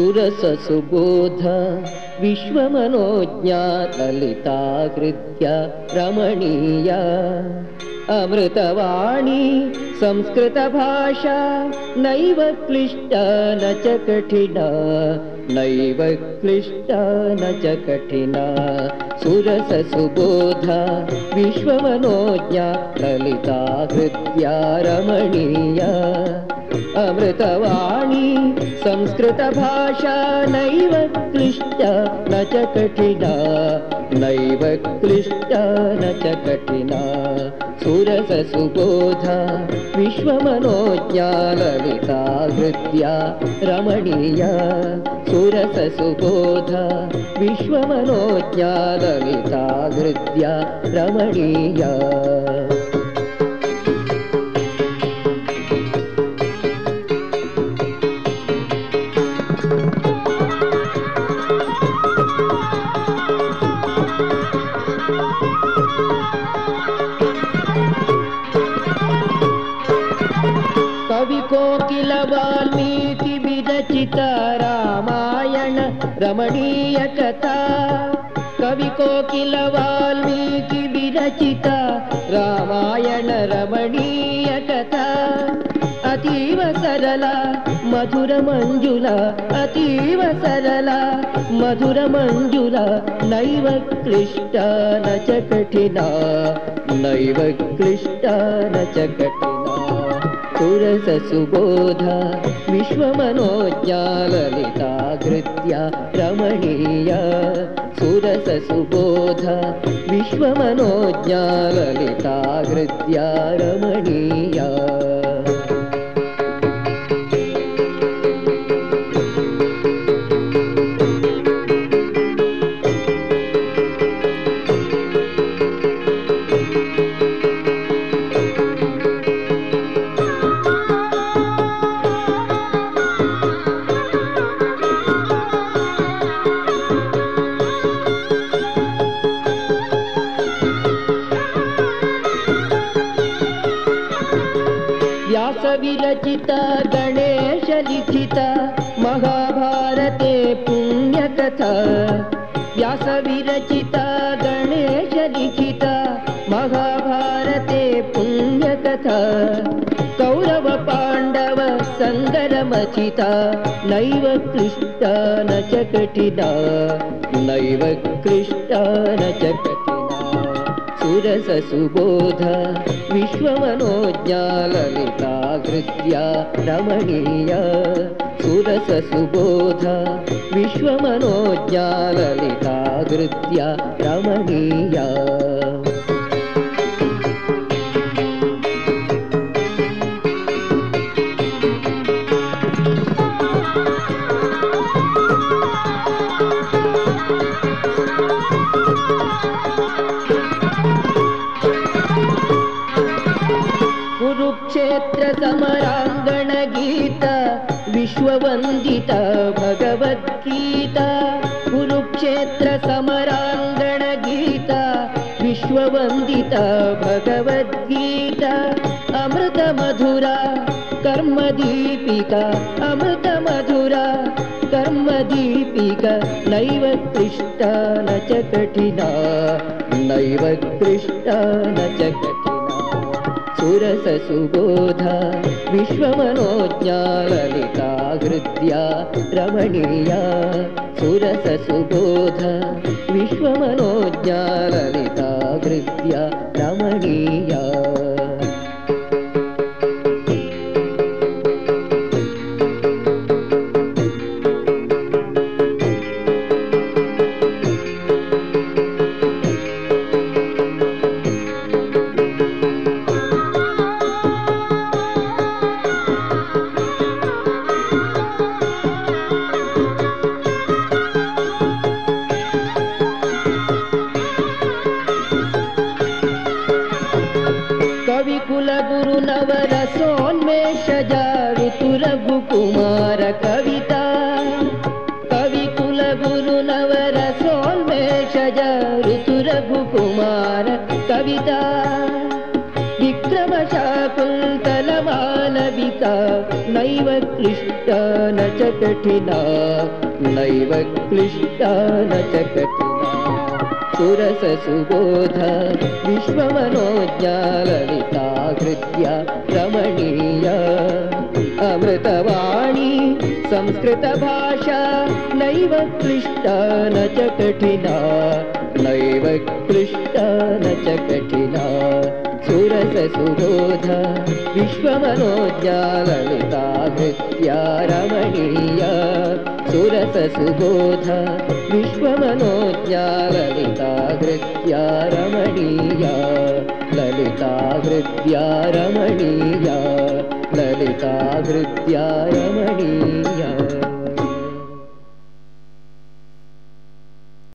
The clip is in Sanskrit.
सुबोध विश्वमनोज्ञा ललिता कृत्या रमणीया। अमृतवाणी संस्कृतभाषा नैव क्लिष्टा न च कठिना। नैव क्लिष्टा न च कठिना। सुरससुबोधा विश्वमनोज्ञा ललिता कृत्या रमणीया अमृतवाणी संस्कृतभाषा नैव क्लिष्टा न च कठिना। नैव क्लिष्टा न च कठिना। सुरससुबोधा विश्वमनोज्ञा ललिता हृद्या रमणीया। सुरससुबोधा विश्वमनोज्ञा ललिता हृद्या रमणीया రచిత రామాయణ రమణీయ కథ. కవి కోకిల వాల్మీకి విరచిత రామాయణ రమణీయ కథ. అతీవ సరళ మధుర మంజుల అతీవ సరళ మధుర మంజుల నైవ క్లిష్ట నచ కఠిన నైవ క్లిష్ట నచ కఠిన. सुरससुबोधा विश्वमनोज्ञा ललिता कृत्या रमणीया सुरससुबोधा विश्वमनोज्ञा ललिता कृत्या रमणीया व्यासविरचिता गणेशलिखिता महाभारते पुण्यकथा। व्यासविरचिता गणेशलिखिता महाभारते पुण्यकथा। कौरवपाण्डव सङ्गरमचिता नैव क्लिष्टा न च कठिना नैव क्लिष्टा न च सुरससुबोधा विश्वमनोज्ञा ललिता कृत्या रमणीया सुरससुबोधा विश्वमनोज्ञा ललिता कृत्या रमणीया विश्ववन्दिता भगवद्गीता, कुरुक्षेत्र समराङ्गणगीता विश्ववन्दिता भगवद्गीता, अमृतमधुरा, कर्मदीपिका अमृतमधुरा, कर्मदीपिका, नैव क्लिष्टा न च कठिना, नैव क्लिष्टा न च सुरससुबोधा विश्वमनोज्ञा ललिता हृद्या रमणीया सुरससुबोधा विश्वमनोज्ञा ललिता हृद्या रमणीया कविकुलगुरुनवरसोन्मेषजा ऋतुरघुकुमार कविता कविकुलगुरुनवरसोन्मेषजा ऋतुरघुकुमार कविता विक्रमशाकुन्तलमालविका नैव क्लिष्टा न च कठिना नैव क्लिष्टा न च कठिना सुरससुबोध विश्वमनोज्ञाललिता कृत्या रमणीया। अमृतवाणी संस्कृतभाषा नैव क्लिष्टा न च कठिना। नैव क्लिष्टा न च कठिना। सुरससुबोध विश्वमनोज्ञाललिता कृत्या रमणीया सुरससुबोध विश्वमनोज्ञाललिता कृत्या रमणीया। ललिता हृद्या रमणीया ललिता रमणीया।